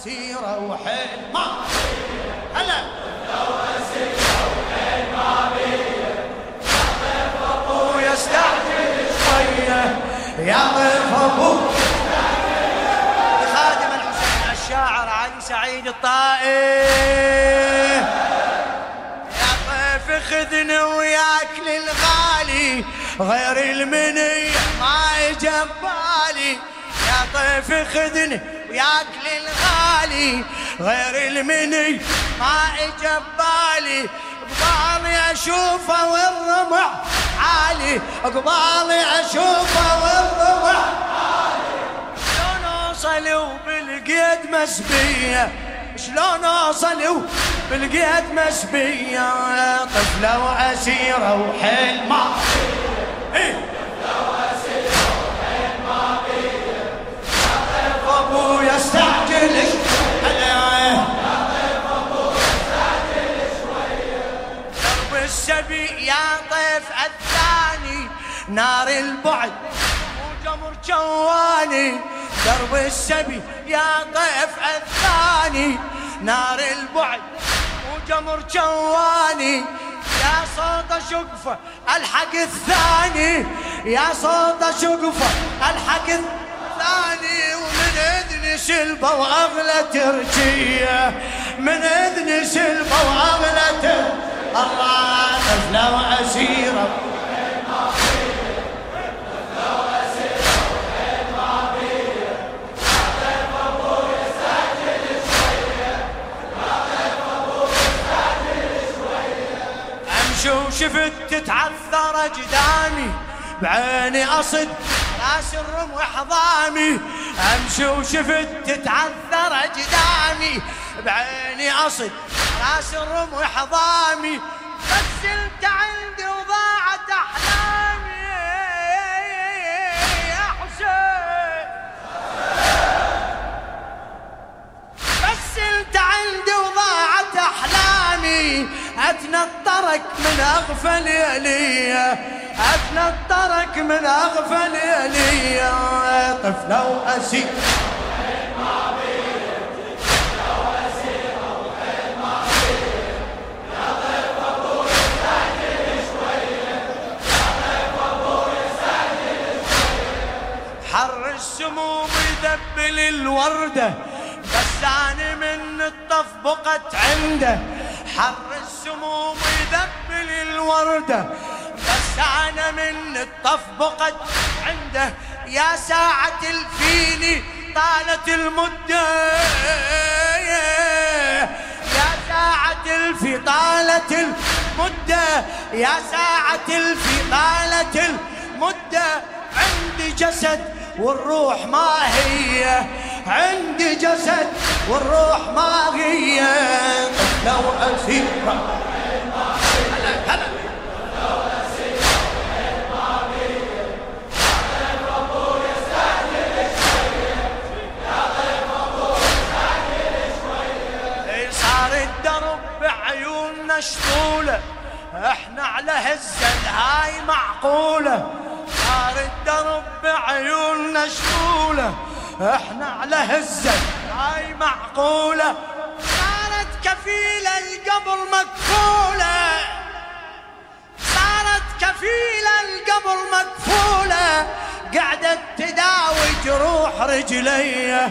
أسيرة وحيل. ما؟ هلا. يستعجل شوية. يا ضيف أبو خادم الحسين الشاعر علي سعيد الطائي. يا ضيف خذني وياك للغالي. غير المني ما يجبالي. يا ضيف خذني وياك للغالي. غير المني. ما يجبالي قبالي أشوفه والرمح عالي. قبالي أشوفه والرمح شلون أوصل وبالقيد مسبية؟ شلون أوصل وبالقيد مسبية؟ طفلة واسيره وحيل ما إيه. نار البعد. وجمر جواني درب السبي يا طيف الثاني. نار البعد. وجمر جواني يا صوت شقفة الحق الثاني. يا صوت شقفة الحق الثاني. ومن إذن شلبة وأغلى ترجية. من إذن شلبة وأغلى ترجية الله طفلة وأسيرة وشفت تتعثر اجدامي بعيني أصد راس الرمح ضامي أمشي وشفت تتعثر اجدامي بعيني أصد راس الرمح ضامي بس انت عندي اتنطرك من اغفى ليلي اتنطرك من اغفى ليلي طفله واسير حر السموم يذبل الوردة بس أنا من الطف بقت عنده. حر السموم يذبل الوردة بس أنا من الطف بقت عنده. يا ساعة الفي طالت المدة يا ساعة الفي طالت المدة يا ساعة الفي طالت المدة عندي جسد والروح ما هي. عندي جسد والروح ما هي. لو أسيرة بعيوننا شطولة إحنا على هزة هاي معقولة صار الدرب بعيوننا شطولة إحنا على هزة هاي معقولة صارت كفيلة القبر مكفولة صارت كفيلة القبر مكفولة قعدت تداوي جروح رجلي.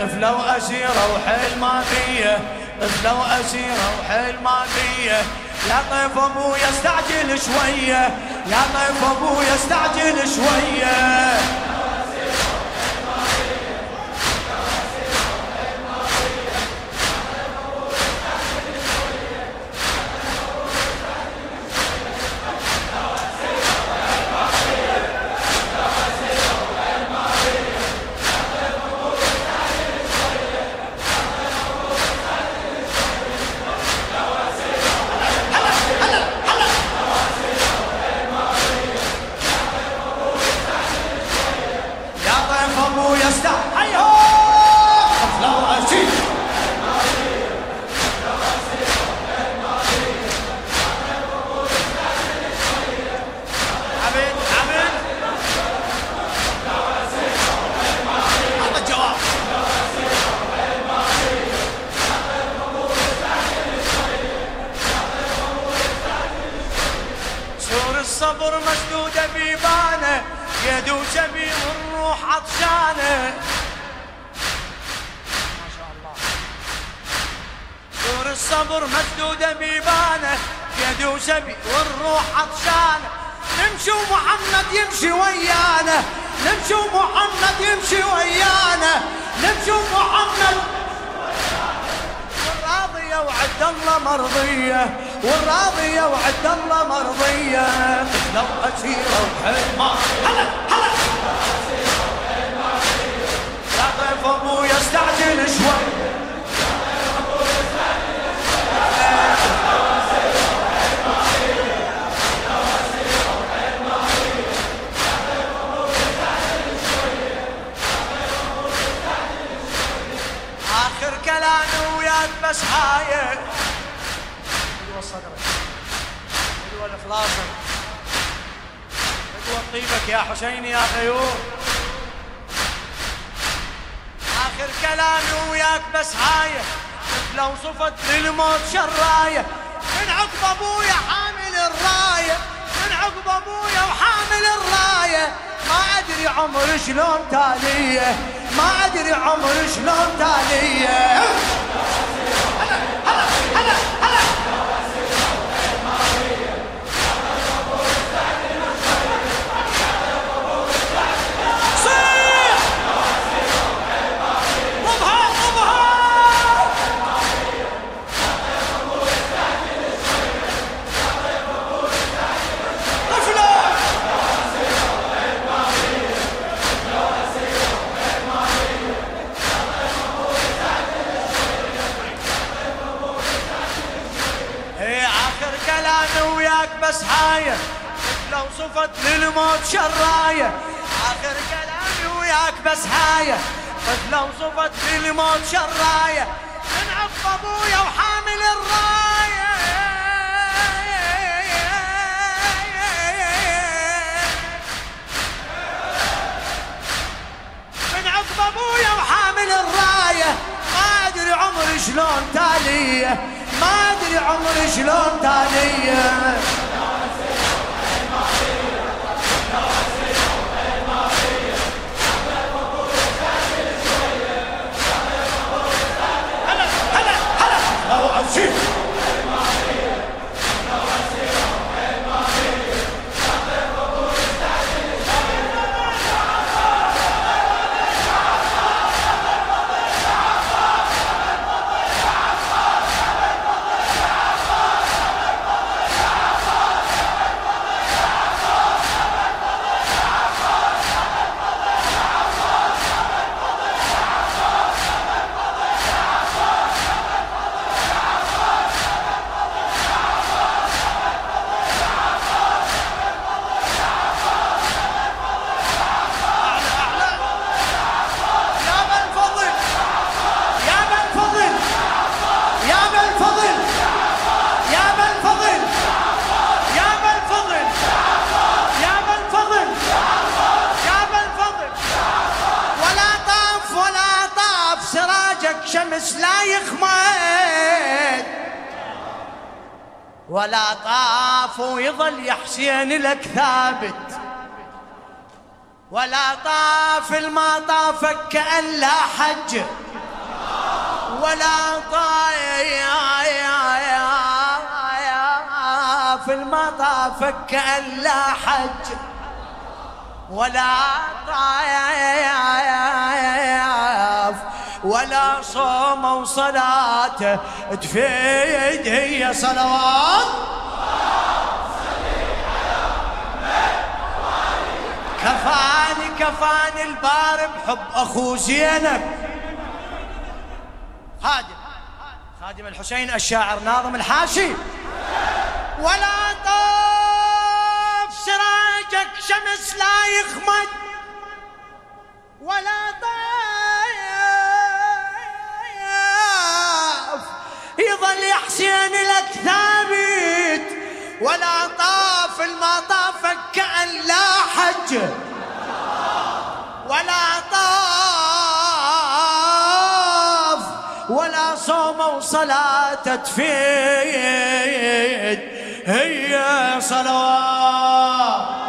طفلة وأسيرة وحيل ما فيه طفلة وأسيرة وحيل ما فيه يا طيف أبويا استعجل شوية يا طيف أبويا استعجل شوية. يد وشبي الروح عطشانة. ما شاء الله. دور الصبر مسدوده بيبانه. يد وشبي والروح عطشانة. نمشي ومحمد يمشي ويانا. نمشي ومحمد يمشي ويانا. نمشي ومحمد راضيه وعد الله مرضية. والراضية وعد الله مرضية. لو أسيرة وحلمة هلا هلا. لا ضيف أبويا استعجل شوي. بس هاي. حلوة الإخلاصك حلوة طيبك يا حسين يا غيور آخر كلامي وياك بس هاي. لو صفت للموت شراية. من عقب أبويا حامل الراية. من عقب أبويا وحامل الراية. ما أدري عمر شلون تالية. ما أدري عمر شلون تالية. بس صفت للموت شراية. آخر كلامي وياك بس هاية. لو صفت للموت شراية. من عف أبويا وحامل الراية. من عقب أبويا وحامل الراية. ما أدري عمري شلون تالية. ما أدري عمري شلون تالية. شمس لا يخمد ولا طاف ويظل يا حسين لك ثابت ولا طاف الما طافك كأن لا حج ولا طاف الما طافك كأن لا حج ولا طاف ولا صوم وصلاته تفيد هي صلوات. كفاني كفاني البار بحب أخو زينب. خادم. خادم الحسين الشاعر ناظم الحاشي. ولا طاف سراجك شمس لا يخمد. ولا يظل يا حسين لك ثابت ولا طاف المطاف كأن لا حج. ولا طاف ولا صوم وصلاة تفيد. هي صلوات.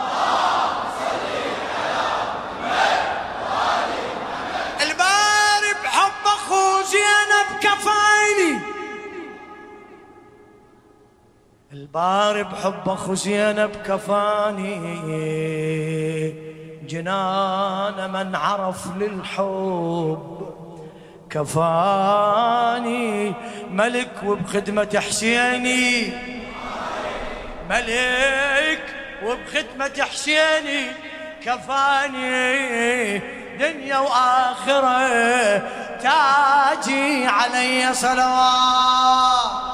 باري بحب أخو زينب كفاني. جنان من عرف للحب كفاني. ملك وبخدمة حسيني. ملك وبخدمة حسيني كفاني. دنيا وآخرة تاجي علي صلوات.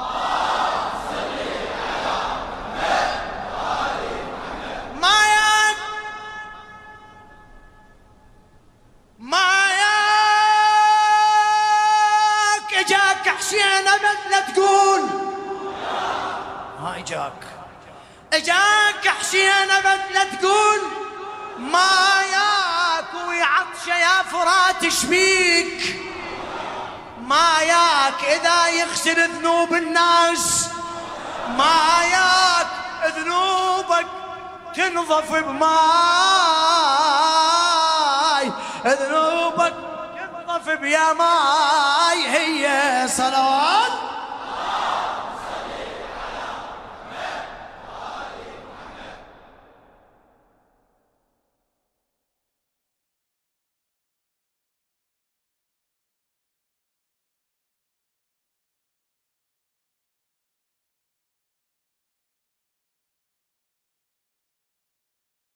حسين ابد لا تقول. هاي جاك إجاك حسين ابد لا تقول. ما ياك ويعطش يا فرات شبيك ما ياك إذا يغسل ذنوب الناس. ما ياك ذنوبك تنظف بماي. ذنوبك تنظف بيا ماي. هي صلوات